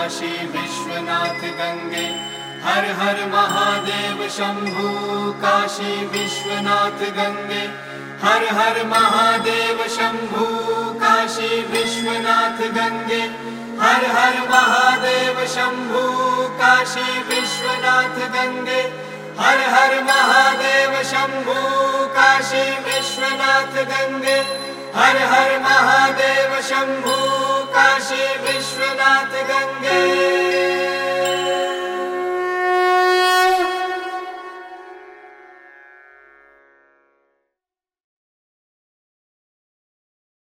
Kashi Vishwanath Gange Har Har Mahadev Shambhu Kashi Vishwanath Gange Har Har Mahadev Shambhu Kashi Vishwanath Gange Har Har Mahadev Shambhu Kashi Vishwanath Gange Har Har Mahadev Shambhu Kashi Vishwanath Gange Har Har Mahadev Shambhu Kashi Vishwanath Gange